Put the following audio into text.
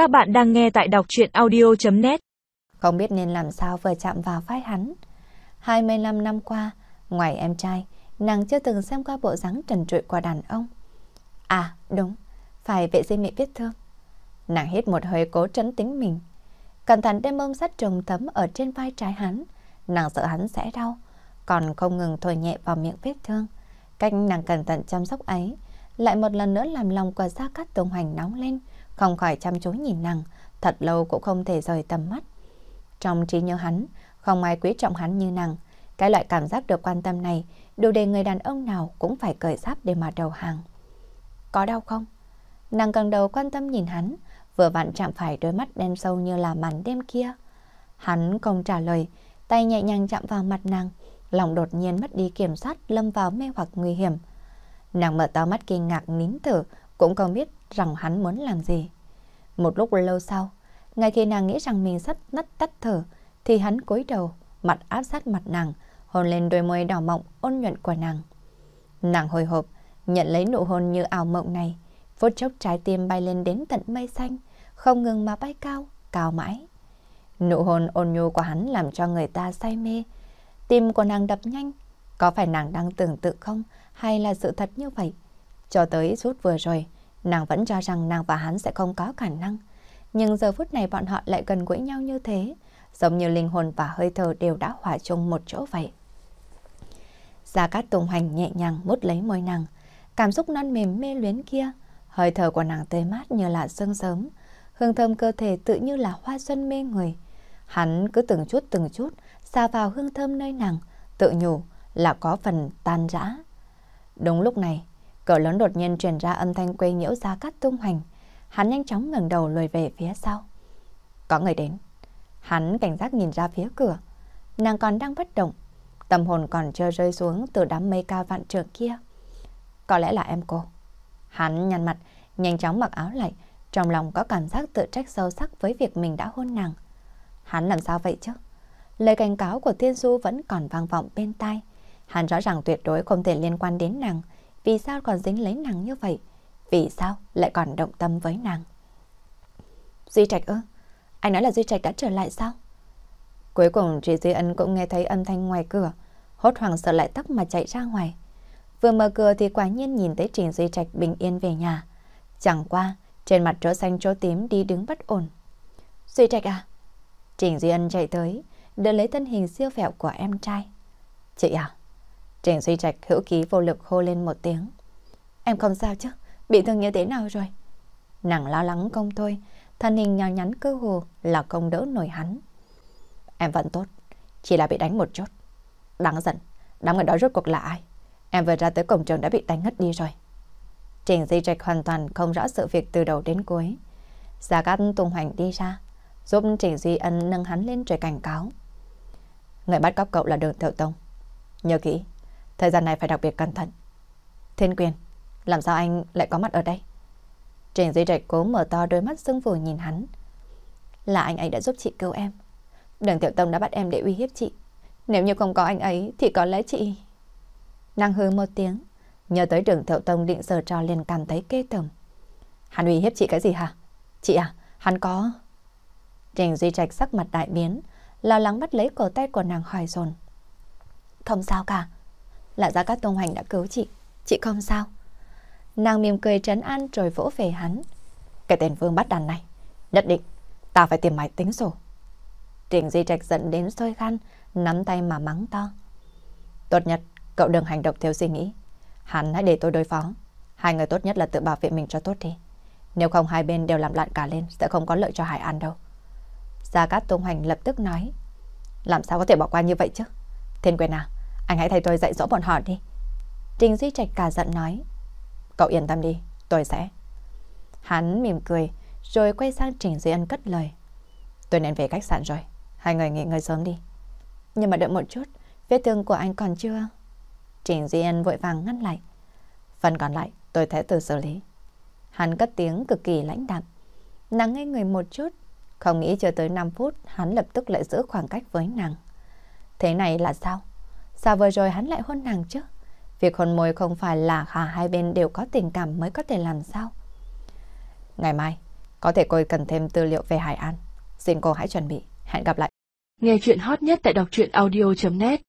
Các bạn đang nghe tại đọc chuyện audio.net Không biết nên làm sao vừa chạm vào vai hắn. 25 năm qua, ngoài em trai, nàng chưa từng xem qua bộ dáng trần trụi của đàn ông. À, đúng, phải vệ sinh miệng vết thương. Nàng hít một hơi cố trấn tính mình. Cẩn thận đem ôm sắt trùng tấm ở trên vai trái hắn. Nàng sợ hắn sẽ đau, còn không ngừng thổi nhẹ vào miệng vết thương. Cách nàng cẩn thận chăm sóc ấy, lại một lần nữa làm lòng của Gia Cát Tùng Hoành nóng lên, không khỏi chăm chú nhìn nàng, thật lâu cũng không thể rời tầm mắt. Trong trí nhớ hắn, không ai quý trọng hắn như nàng. Cái loại cảm giác được quan tâm này, đủ để người đàn ông nào cũng phải cởi giáp để mà đầu hàng. Có đau không? Nàng cần đầu quan tâm nhìn hắn, vừa vặn chạm phải đôi mắt đen sâu như là màn đêm kia. Hắn không trả lời, tay nhẹ nhàng chạm vào mặt nàng, lòng đột nhiên mất đi kiểm soát lâm vào mê hoặc nguy hiểm. Nàng mở to mắt kinh ngạc nín thở, cũng không biết rằng hắn muốn làm gì. Một lúc lâu sau, ngay khi nàng nghĩ rằng mình sắp nắt tắt thở, thì hắn cúi đầu, mặt áp sát mặt nàng, hôn lên đôi môi đỏ mọng ôn nhuận của nàng. Nàng hồi hộp, nhận lấy nụ hôn như ảo mộng này, phút chốc trái tim bay lên đến tận mây xanh, không ngừng mà bay cao, cao mãi. Nụ hôn ôn nhu của hắn làm cho người ta say mê. Tim của nàng đập nhanh, có phải nàng đang tưởng tượng không hay là sự thật như vậy? Cho tới rút vừa rồi, nàng vẫn cho rằng nàng và hắn sẽ không có khả năng. Nhưng giờ phút này bọn họ lại gần gũi nhau như thế, giống như linh hồn và hơi thở đều đã hòa chung một chỗ vậy. Gia Cát Tùng Hoành nhẹ nhàng mút lấy môi nàng, cảm xúc non mềm mê luyến kia, hơi thở của nàng tươi mát như là sương sớm, hương thơm cơ thể tự như là hoa xuân mê người. Hắn cứ từng chút từng chút xa vào hương thơm nơi nàng, tự nhủ là có phần tan rã. Đúng lúc này, cửa lớn đột nhiên truyền ra âm thanh quê nhiễu ra Cát tung hoành. Hắn nhanh chóng ngẩng đầu lùi về phía sau. Có người đến. Hắn cảnh giác nhìn ra phía cửa. Nàng còn đang bất động. Tâm hồn còn chưa rơi xuống từ đám mây cao vạn trượng kia. Có lẽ là em cô. Hắn nhăn mặt, nhanh chóng mặc áo lại. Trong lòng có cảm giác tự trách sâu sắc với việc mình đã hôn nàng. Hắn làm sao vậy chứ? Lời cảnh cáo của Thiên Du vẫn còn vang vọng bên tai. Hắn rõ ràng tuyệt đối không thể liên quan đến nàng. Vì sao còn dính lấy nàng như vậy? Vì sao lại còn động tâm với nàng? Duy Trạch ư? Anh nói là Duy Trạch đã trở lại sao? Cuối cùng chị Duy Ân cũng nghe thấy âm thanh ngoài cửa. Hốt hoảng sợ lại tóc mà chạy ra ngoài. Vừa mở cửa thì quả nhiên nhìn thấy Trình Duy Trạch bình yên về nhà. Chẳng qua, trên mặt chỗ xanh chỗ tím đi đứng bất ổn. Duy Trạch à? Trình Duy Ân chạy tới, đỡ lấy thân hình siêu vẹo của em trai. Chị à? Trình Duy Trạch hữu ký vô lực hô lên một tiếng. Em không sao chứ? Bị thương như thế nào rồi? Nàng lo lắng không thôi, thân hình nhỏ nhắn cơ hồ là không đỡ nổi hắn. Em vẫn tốt, chỉ là bị đánh một chút. Đáng giận, đám người đó rốt cuộc là ai? Em vừa ra tới cổng trường đã bị đánh ngất đi rồi. Trình Di Trạch hoàn toàn không rõ sự việc từ đầu đến cuối. Gia Cát tung hoành đi ra, giúp Trình Duy Ân nâng hắn lên trời cảnh cáo. Người bắt cóc cậu là đường Thiệu Tông. Nhớ kỹ, thời gian này phải đặc biệt cẩn thận. Thiên quyền, làm sao anh lại có mặt ở đây? Trình Duy Trạch cố mở to đôi mắt sưng phù nhìn hắn. Là anh ấy đã giúp chị cứu em. Đường Tiểu Tông đã bắt em để uy hiếp chị. Nếu như không có anh ấy thì có lẽ chị... Nàng hư một tiếng. Nhớ tới đường Tiểu Tông định sờ trò liền cảm thấy kê tởm. Hắn uy hiếp chị cái gì hả? Chị à, hắn có... Trình Duy Trạch sắc mặt đại biến, lo lắng bắt lấy cổ tay của nàng hỏi dồn. Không sao cả, là Gia Cát Tông Hoành đã cứu chị, chị không sao. Nàng mỉm cười trấn an rồi vỗ về hắn. Cái tên Vương bắt đàn này, nhất định, ta phải tìm mày tính sổ. Trình di Trạch giận đến sôi khăn, nắm tay mà mắng to. Tốt nhất, cậu đừng hành động theo suy nghĩ. Hắn hãy để tôi đối phó. Hai người tốt nhất là tự bảo vệ mình cho tốt đi. Nếu không hai bên đều làm loạn cả lên sẽ không có lợi cho Hải An đâu. Gia Cát Tông Hoành lập tức nói. Làm sao có thể bỏ qua như vậy chứ? Thiên quyền à, anh hãy thay tôi dạy dỗ bọn họ đi. Trình Duy Trạch cả giận nói. Cậu yên tâm đi, tôi sẽ. Hắn mỉm cười, rồi quay sang Trình Duy Ân cất lời. Tôi nên về khách sạn rồi, hai người nghỉ ngơi sớm đi. Nhưng mà đợi một chút, vết thương của anh còn chưa? Trình Duy Ân vội vàng ngăn lại. Phần còn lại, tôi sẽ tự xử lý. Hắn cất tiếng cực kỳ lãnh đạm. Nàng ngây người một chút, không nghĩ chưa tới 5 phút, hắn lập tức lại giữ khoảng cách với nàng. Thế này là sao? Sao vừa rồi hắn lại hôn nàng chứ? Việc hôn môi không phải là cả hai bên đều có tình cảm mới có thể làm sao? Ngày mai, Có thể cô cần thêm tư liệu về Hải An. Xin cô hãy chuẩn bị. Hẹn gặp lại. Nghe chuyện hot nhất tại đọc truyện audio.net